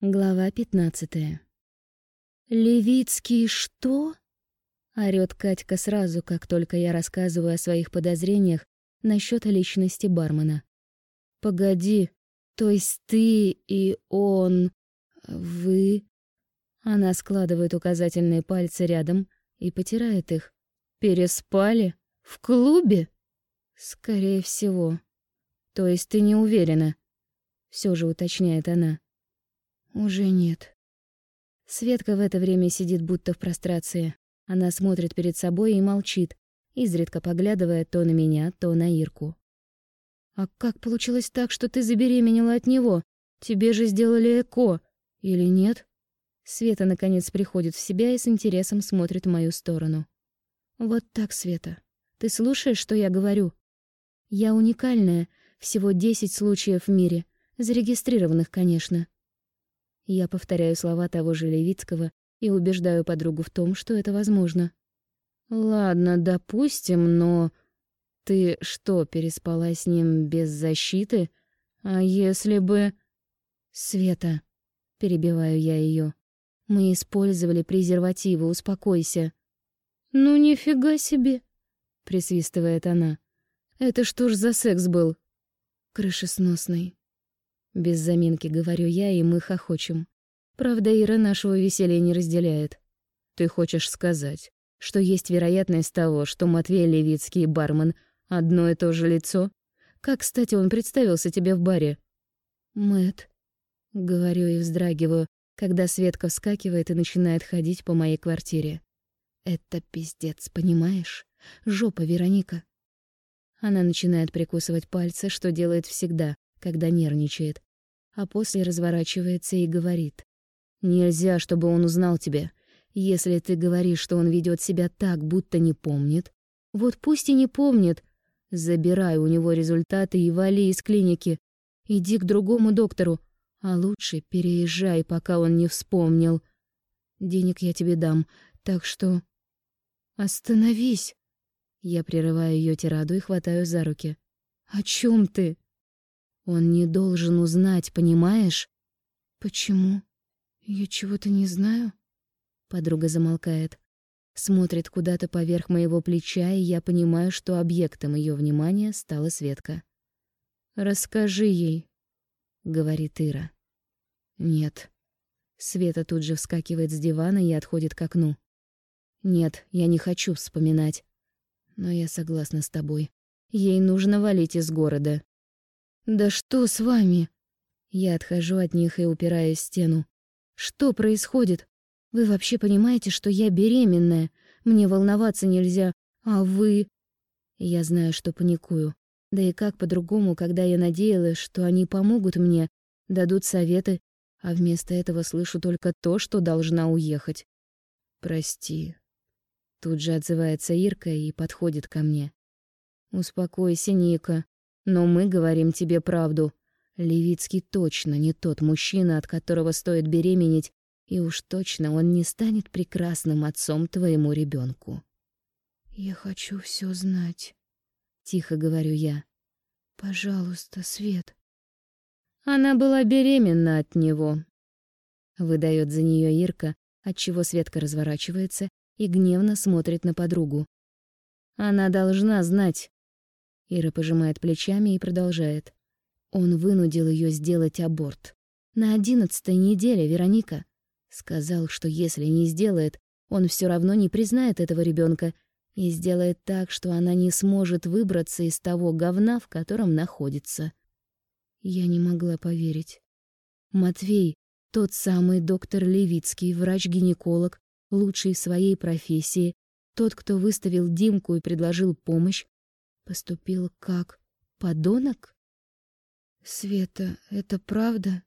Глава пятнадцатая. «Левицкий что?» — орёт Катька сразу, как только я рассказываю о своих подозрениях насчёт личности бармена. «Погоди, то есть ты и он... вы...» Она складывает указательные пальцы рядом и потирает их. «Переспали? В клубе?» «Скорее всего. То есть ты не уверена?» Всё же уточняет она. Уже нет. Светка в это время сидит будто в прострации. Она смотрит перед собой и молчит, изредка поглядывая то на меня, то на Ирку. «А как получилось так, что ты забеременела от него? Тебе же сделали ЭКО. Или нет?» Света, наконец, приходит в себя и с интересом смотрит в мою сторону. «Вот так, Света. Ты слушаешь, что я говорю? Я уникальная, всего десять случаев в мире, зарегистрированных, конечно. Я повторяю слова того же Левицкого и убеждаю подругу в том, что это возможно. «Ладно, допустим, но... Ты что, переспала с ним без защиты? А если бы...» «Света», — перебиваю я ее. «Мы использовали презервативы, успокойся». «Ну нифига себе», — присвистывает она. «Это что ж за секс был?» «Крышесносный», без заминки говорю я, и мы хохочем. Правда, Ира нашего веселья не разделяет. Ты хочешь сказать, что есть вероятность того, что Матвей Левицкий и бармен — одно и то же лицо? Как, кстати, он представился тебе в баре? Мэт, говорю и вздрагиваю, когда Светка вскакивает и начинает ходить по моей квартире. Это пиздец, понимаешь? Жопа, Вероника. Она начинает прикусывать пальцы, что делает всегда, когда нервничает, а после разворачивается и говорит. «Нельзя, чтобы он узнал тебя. Если ты говоришь, что он ведет себя так, будто не помнит, вот пусть и не помнит. Забирай у него результаты и вали из клиники. Иди к другому доктору, а лучше переезжай, пока он не вспомнил. Денег я тебе дам, так что... Остановись!» Я прерываю ее тираду и хватаю за руки. «О чем ты?» Он не должен узнать, понимаешь? Почему? Я чего-то не знаю. Подруга замолкает, смотрит куда-то поверх моего плеча, и я понимаю, что объектом ее внимания стала Светка. Расскажи ей, говорит Ира. Нет. Света тут же вскакивает с дивана и отходит к окну. Нет, я не хочу вспоминать. Но я согласна с тобой. Ей нужно валить из города. «Да что с вами?» Я отхожу от них и упираюсь в стену. «Что происходит? Вы вообще понимаете, что я беременная? Мне волноваться нельзя, а вы...» Я знаю, что паникую. Да и как по-другому, когда я надеялась, что они помогут мне, дадут советы, а вместо этого слышу только то, что должна уехать. «Прости». Тут же отзывается Ирка и подходит ко мне. «Успокойся, Ника. Но мы говорим тебе правду. Левицкий точно не тот мужчина, от которого стоит беременеть, и уж точно он не станет прекрасным отцом твоему ребенку. Я хочу все знать, тихо говорю я. Пожалуйста, Свет. Она была беременна от него. Выдает за нее Ирка, отчего Светка разворачивается и гневно смотрит на подругу. Она должна знать, Ира пожимает плечами и продолжает. Он вынудил ее сделать аборт. На одиннадцатой неделе, Вероника. Сказал, что если не сделает, он все равно не признает этого ребенка и сделает так, что она не сможет выбраться из того говна, в котором находится. Я не могла поверить. Матвей, тот самый доктор Левицкий, врач-гинеколог, лучший в своей профессии, тот, кто выставил Димку и предложил помощь, Поступил как подонок? Света, это правда?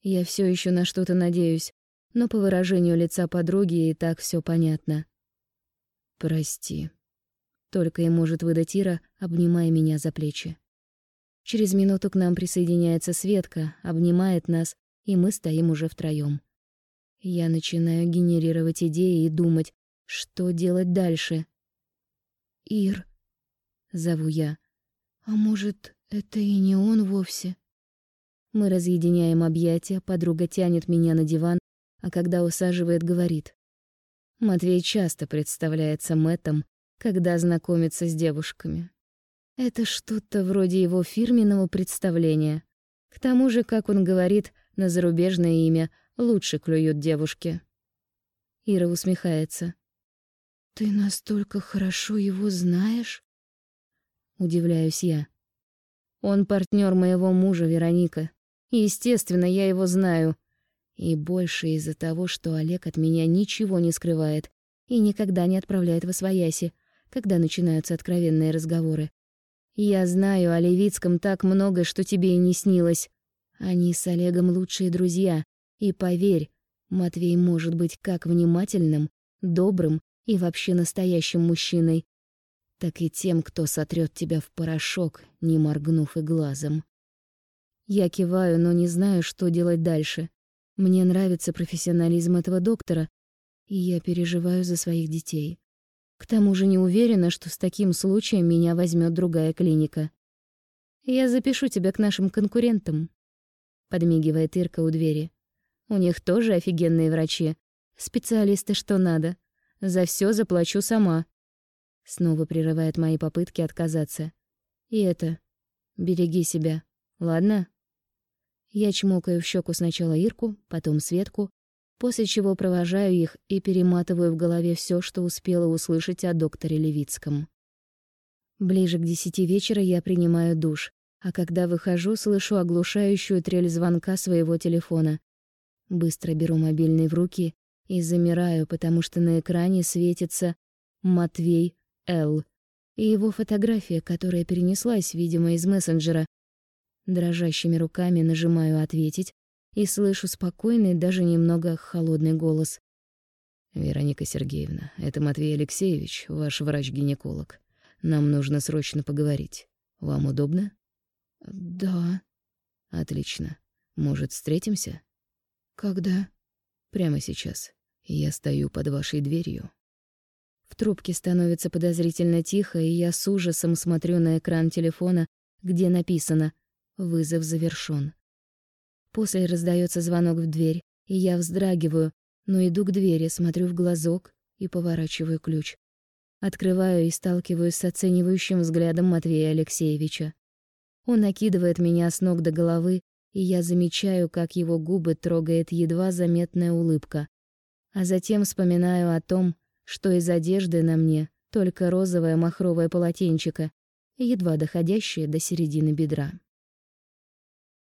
Я все еще на что-то надеюсь, но по выражению лица подруги и так все понятно. Прости. Только и может выдать Ира, обнимая меня за плечи. Через минуту к нам присоединяется Светка, обнимает нас, и мы стоим уже втроем. Я начинаю генерировать идеи и думать, что делать дальше. «Ир, зову я. А может, это и не он вовсе? Мы разъединяем объятия, подруга тянет меня на диван, а когда усаживает, говорит. Матвей часто представляется Мэттом, когда знакомится с девушками. Это что-то вроде его фирменного представления. К тому же, как он говорит, на зарубежное имя лучше клюют девушки. Ира усмехается. «Ты настолько хорошо его знаешь?» Удивляюсь я. «Он партнер моего мужа, Вероника. Естественно, я его знаю. И больше из-за того, что Олег от меня ничего не скрывает и никогда не отправляет в освояси, когда начинаются откровенные разговоры. Я знаю о Левицком так много, что тебе и не снилось. Они с Олегом лучшие друзья, и поверь, Матвей может быть как внимательным, добрым и вообще настоящим мужчиной, так и тем, кто сотрет тебя в порошок, не моргнув и глазом. Я киваю, но не знаю, что делать дальше. Мне нравится профессионализм этого доктора, и я переживаю за своих детей. К тому же не уверена, что с таким случаем меня возьмет другая клиника. Я запишу тебя к нашим конкурентам, подмигивает Ирка у двери. У них тоже офигенные врачи, специалисты что надо. За все заплачу сама. Снова прерывает мои попытки отказаться. И это, береги себя, ладно? Я чмокаю в щеку сначала Ирку, потом Светку, после чего провожаю их и перематываю в голове все, что успела услышать о докторе Левицком. Ближе к десяти вечера я принимаю душ, а когда выхожу, слышу оглушающую трель звонка своего телефона. Быстро беру мобильный в руки и замираю, потому что на экране светится Матвей Л. и его фотография, которая перенеслась, видимо, из мессенджера. Дрожащими руками нажимаю «Ответить», и слышу спокойный, даже немного холодный голос. «Вероника Сергеевна, это Матвей Алексеевич, ваш врач-гинеколог. Нам нужно срочно поговорить. Вам удобно?» «Да». «Отлично. Может, встретимся?» «Когда?» «Прямо сейчас. Я стою под вашей дверью». В трубке становится подозрительно тихо, и я с ужасом смотрю на экран телефона, где написано «Вызов завершён». После раздается звонок в дверь, и я вздрагиваю, но иду к двери, смотрю в глазок и поворачиваю ключ. Открываю и сталкиваюсь с оценивающим взглядом Матвея Алексеевича. Он накидывает меня с ног до головы, и я замечаю, как его губы трогает едва заметная улыбка. А затем вспоминаю о том, что из одежды на мне только розовое махровое полотенчико, едва доходящее до середины бедра.